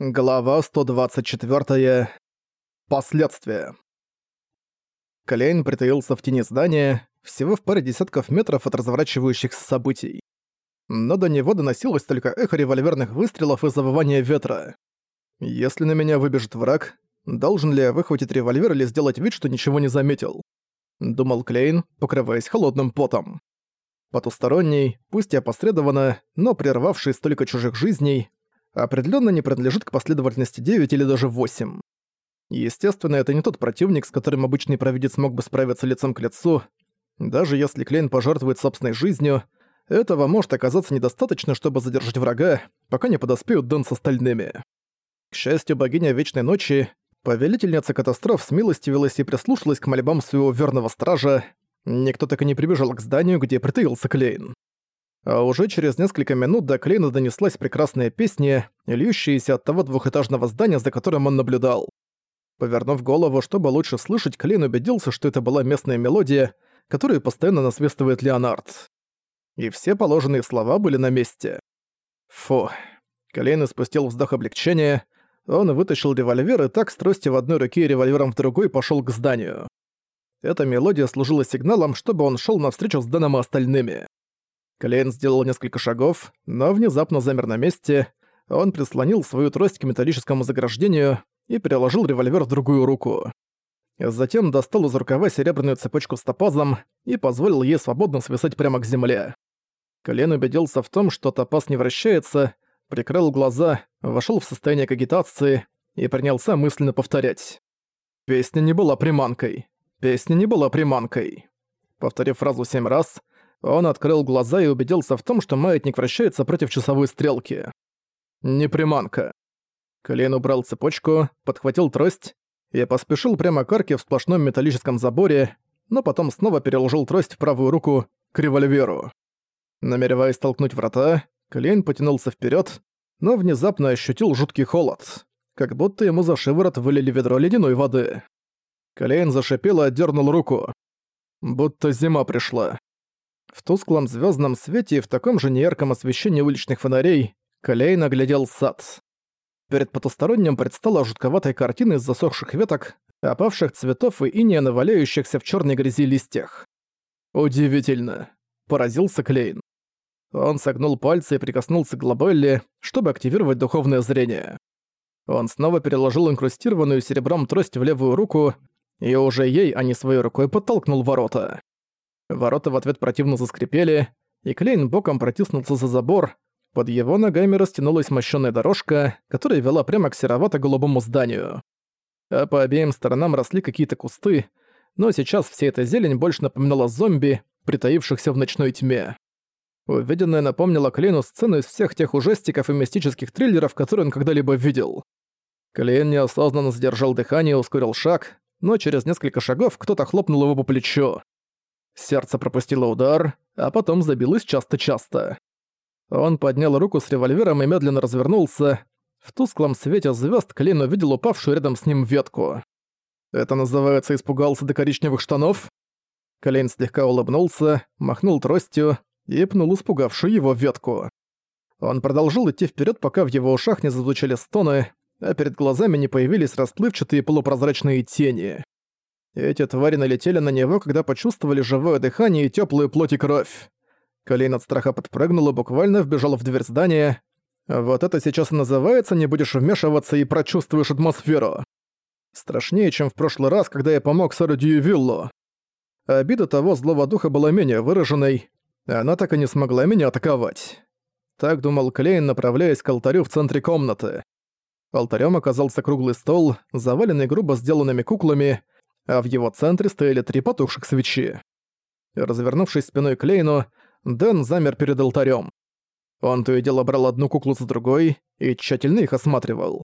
Глава 124. Последствия. Клейн притаился в тени здания, всего в паре десятков метров от разворачивающихся событий. Но до него доносилось только эхо револьверных выстрелов и завывание ветра. Если на меня выбежит враг, должен ли я выхватить револьвер или сделать вид, что ничего не заметил? Думал Клейн, покрываясь холодным потом. Потусторонний, пусть и опосредованно, но прервавший столько чужих жизней, определенно не принадлежит к последовательности 9 или даже 8. Естественно, это не тот противник, с которым обычный провидец мог бы справиться лицом к лицу. Даже если Клейн пожертвует собственной жизнью, этого может оказаться недостаточно, чтобы задержать врага, пока не подоспеют Дэн с остальными. К счастью, богиня Вечной Ночи, повелительница катастроф смилостивилась и прислушалась к мольбам своего верного стража. Никто так и не прибежал к зданию, где притаился Клейн. А уже через несколько минут до Клейна донеслась прекрасная песня, льющаяся от того двухэтажного здания, за которым он наблюдал. Повернув голову, чтобы лучше слышать, Клейн убедился, что это была местная мелодия, которую постоянно насвистывает Леонард. И все положенные слова были на месте. Фу. Клейн испустил вздох облегчения. Он вытащил револьвер и так с тростью в одной руке и револьвером в другой пошел к зданию. Эта мелодия служила сигналом, чтобы он шел навстречу с Дэном и остальными. Клейн сделал несколько шагов, но внезапно замер на месте. Он прислонил свою трость к металлическому заграждению и переложил револьвер в другую руку. Затем достал из рукава серебряную цепочку с топазом и позволил ей свободно свисать прямо к земле. Клейн убедился в том, что топаз не вращается, прикрыл глаза, вошел в состояние кагитации и принялся мысленно повторять. «Песня не была приманкой. Песня не была приманкой». Повторив фразу семь раз, он открыл глаза и убедился в том, что маятник вращается против часовой стрелки. Не приманка. Клейн убрал цепочку, подхватил трость и поспешил прямо к арке в сплошном металлическом заборе, но потом снова переложил трость в правую руку к револьверу. Намереваясь толкнуть врата, Клейн потянулся вперед, но внезапно ощутил жуткий холод, как будто ему за шиворот вылили ведро ледяной воды. Клейн зашипел и отдернул руку. Будто зима пришла. В тусклом звездном свете и в таком же неярком освещении уличных фонарей Клейн оглядел сад. Перед потусторонним предстала жутковатая картина из засохших веток, опавших цветов и иния наваляющихся в черной грязи листьях. «Удивительно», — поразился Клейн. Он согнул пальцы и прикоснулся к глобелле, чтобы активировать духовное зрение. Он снова переложил инкрустированную серебром трость в левую руку и уже ей, а не своей рукой, подтолкнул ворота. Ворота в ответ противно заскрипели, и Клейн боком протиснулся за забор. Под его ногами растянулась мощёная дорожка, которая вела прямо к серовато-голубому зданию. А по обеим сторонам росли какие-то кусты, но сейчас вся эта зелень больше напоминала зомби, притаившихся в ночной тьме. Увиденное напомнило Клейну сцену из всех тех ужастиков и мистических триллеров, которые он когда-либо видел. Клейн неосознанно задержал дыхание и ускорил шаг, но через несколько шагов кто-то хлопнул его по плечу. Сердце пропустило удар, а потом забилось часто-часто. Он поднял руку с револьвером и медленно развернулся. В тусклом свете звезд Клейн увидел упавшую рядом с ним ветку. «Это называется испугался до коричневых штанов?» Клейн слегка улыбнулся, махнул тростью и пнул испугавшую его ветку. Он продолжил идти вперед, пока в его ушах не зазвучали стоны, а перед глазами не появились расплывчатые полупрозрачные тени. Эти твари налетели на него, когда почувствовали живое дыхание и теплую плоть и кровь. Колейн от страха подпрыгнул и буквально вбежал в дверь здания. Вот это сейчас и называется «не будешь вмешиваться и прочувствуешь атмосферу». Страшнее, чем в прошлый раз, когда я помог сэру Дьювиллу. Обида того злого духа была менее выраженной, она так и не смогла меня атаковать. Так думал Клейн, направляясь к алтарю в центре комнаты. Алтарем оказался круглый стол, заваленный грубо сделанными куклами, а в его центре стояли три потухших свечи. Развернувшись спиной к Лейну, Дэн замер перед алтарем. Он то и дело брал одну куклу за другой и тщательно их осматривал.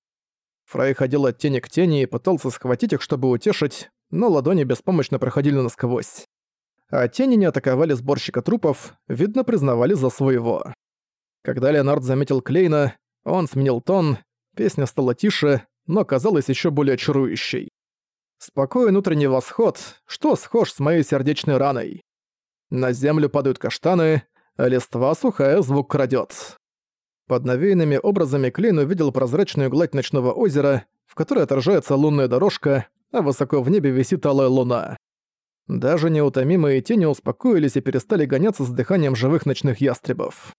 Фрай ходил от тени к тени и пытался схватить их, чтобы утешить, но ладони беспомощно проходили насквозь. А тени не атаковали сборщика трупов, видно, признавали за своего. Когда Леонард заметил Клейна, он сменил тон, песня стала тише, но казалась еще более чарующей. Спокоен утренний восход, что схож с моей сердечной раной. На землю падают каштаны, листва сухая звук крадёт. Под навеянными образами Клейн увидел прозрачную гладь ночного озера, в которой отражается лунная дорожка, а высоко в небе висит алая луна. Даже неутомимые тени успокоились и перестали гоняться с дыханием живых ночных ястребов.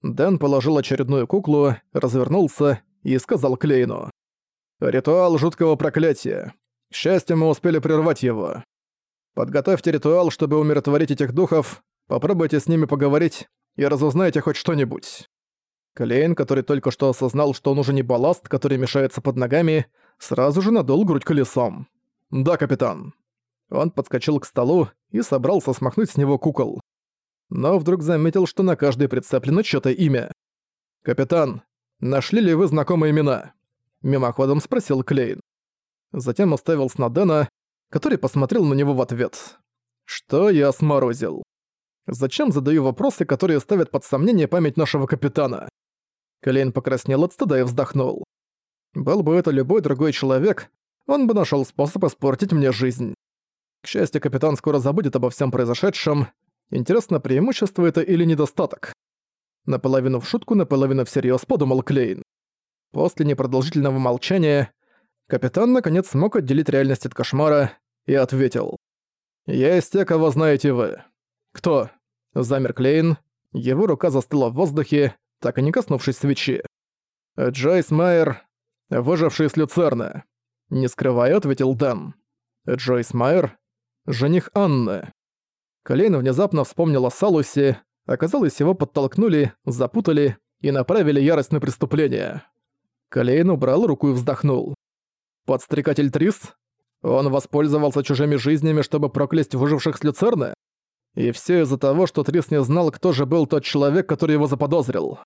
Дэн положил очередную куклу, развернулся и сказал Клейну. «Ритуал жуткого проклятия. К счастью, мы успели прервать его. Подготовьте ритуал, чтобы умиротворить этих духов, попробуйте с ними поговорить и разузнайте хоть что-нибудь». Клейн, который только что осознал, что он уже не балласт, который мешается под ногами, сразу же надул грудь колесом. «Да, капитан». Он подскочил к столу и собрался смахнуть с него кукол. Но вдруг заметил, что на каждой прицеплено чьё-то имя. «Капитан, нашли ли вы знакомые имена?» Мимоходом спросил Клейн. Затем уставился на Дэна, который посмотрел на него в ответ. «Что я сморозил? Зачем задаю вопросы, которые ставят под сомнение память нашего капитана?» Клейн покраснел от стыда и вздохнул. «Был бы это любой другой человек, он бы нашел способ испортить мне жизнь. К счастью, капитан скоро забудет обо всем произошедшем. Интересно, преимущество это или недостаток? Наполовину в шутку, наполовину всерьез подумал Клейн. После непродолжительного молчания капитан наконец смог отделить реальность от кошмара и ответил. «Есть те, кого знаете вы». «Кто?» Замер Клейн. Его рука застыла в воздухе, так и не коснувшись свечи. «Джойс Майер, выживший с Люцерна». Не скрывая, ответил Дэн. «Джойс Майер? жених Анны. Колейн внезапно вспомнил о Салусе, оказалось, его подтолкнули, запутали и направили ярость на преступление. Колейн убрал руку и вздохнул. Подстрекатель Трис? Он воспользовался чужими жизнями, чтобы проклясть выживших с Люцерны? И все из-за того, что Трис не знал, кто же был тот человек, который его заподозрил.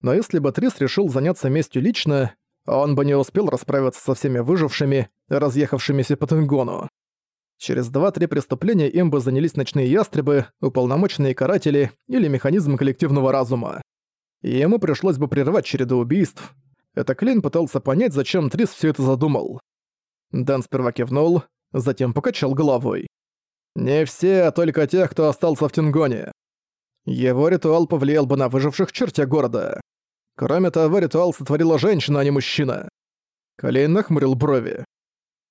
Но если бы Трис решил заняться местью лично, он бы не успел расправиться со всеми выжившими, разъехавшимися по Тенгону. Через два-три преступления им бы занялись ночные ястребы, уполномоченные каратели или механизм коллективного разума. И ему пришлось бы прервать череду убийств. Это Клин пытался понять, зачем Трис все это задумал. Дэн сперва кивнул, затем покачал головой. «Не все, а только тех, кто остался в Тингоне. Его ритуал повлиял бы на выживших в черте города. Кроме того, ритуал сотворила женщина, а не мужчина». Колейн нахмурил брови.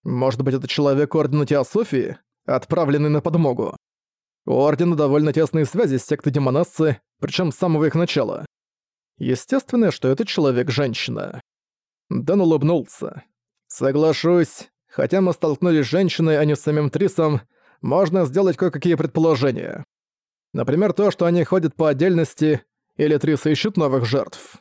Может быть, это человек Ордена Теософии, отправленный на подмогу. У Ордена довольно тесные связи с сектой демонасцы, причем с самого их начала. Естественно, что этот человек-женщина. Дэн улыбнулся. «Соглашусь, хотя мы столкнулись с женщиной, а не с самим Трисом, можно сделать кое-какие предположения. Например, то, что они ходят по отдельности, или Трис ищут новых жертв».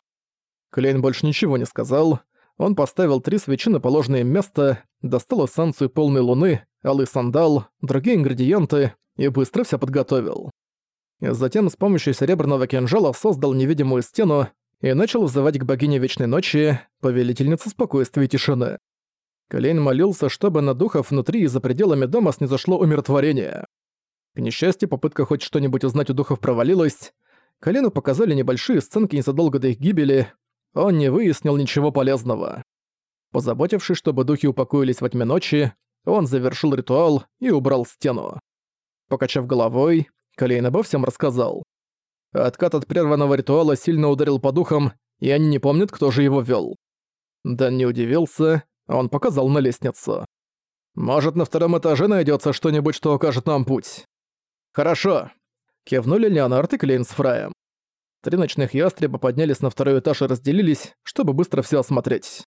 Клейн больше ничего не сказал, он поставил три свечи на положенное место, достал эссенцию полной луны, алый сандал, другие ингредиенты и быстро все подготовил. Затем с помощью серебряного кинжала создал невидимую стену и начал взывать к богине Вечной Ночи, повелительнице спокойствия и тишины. Колейн молился, чтобы на духов внутри и за пределами дома снизошло умиротворение. К несчастью, попытка хоть что-нибудь узнать у духов провалилась. Колену показали небольшие сценки незадолго до их гибели, он не выяснил ничего полезного. Позаботившись, чтобы духи упокоились во тьме ночи, он завершил ритуал и убрал стену. Покачав головой, Калейн обо всем рассказал. Откат от прерванного ритуала сильно ударил по духам, и они не помнят, кто же его вел. Дэн не удивился, он показал на лестницу. «Может, на втором этаже найдется что-нибудь, что укажет нам путь?» «Хорошо», — кивнули Леонард и Клейн с Фраем. Три ночных ястреба поднялись на второй этаж и разделились, чтобы быстро все осмотреть.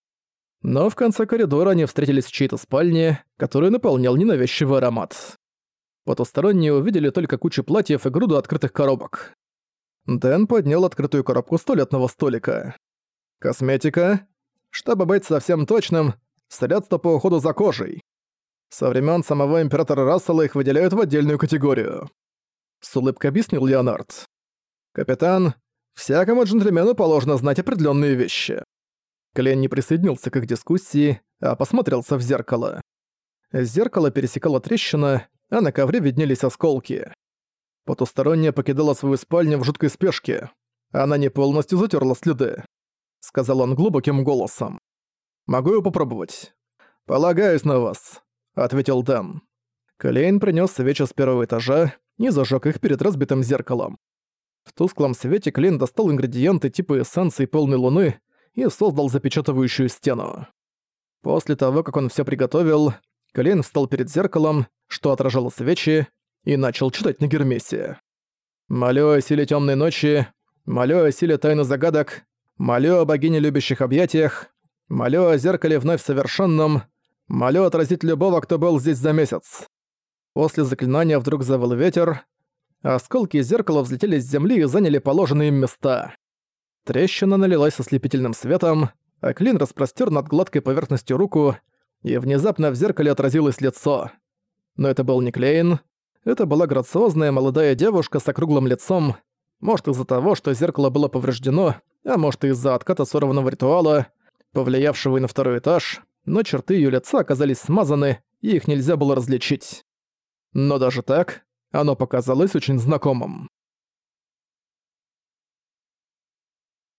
Но в конце коридора они встретились в чьей-то спальне, которую наполнял ненавязчивый аромат. Потусторонние увидели только кучу платьев и груду открытых коробок. Дэн поднял открытую коробку с туалетного столика. Косметика. Чтобы быть совсем точным, средства по уходу за кожей. Со времен самого императора Рассела их выделяют в отдельную категорию. С улыбкой объяснил Леонард. «Капитан, всякому джентльмену положено знать определенные вещи». Клен не присоединился к их дискуссии, а посмотрелся в зеркало. Зеркало пересекало трещина, а на ковре виднелись осколки. Потусторонняя покидала свою спальню в жуткой спешке. Она не полностью затерла следы. Сказал он глубоким голосом. «Могу я попробовать?» «Полагаюсь на вас», — ответил Дэн. Клейн принес свечи с первого этажа и зажег их перед разбитым зеркалом. В тусклом свете Клейн достал ингредиенты типа эссенции полной луны и создал запечатывающую стену. После того, как он все приготовил, Клейн встал перед зеркалом, что отражало свечи, и начал читать на Гермесе. «Молю о силе темной ночи, молю о силе тайны загадок, молю о богине любящих объятиях, молю о зеркале вновь совершенном, молю отразить любого, кто был здесь за месяц». После заклинания вдруг завыл ветер, осколки зеркала взлетели с земли и заняли положенные им места. Трещина налилась ослепительным светом, а Клин распростер над гладкой поверхностью руку, и внезапно в зеркале отразилось лицо. Но это был не Клейн, это была грациозная молодая девушка с округлым лицом, может из-за того, что зеркало было повреждено, а может из-за отката сорванного ритуала, повлиявшего и на второй этаж, но черты её лица оказались смазаны, и их нельзя было различить. Но даже так, оно показалось очень знакомым.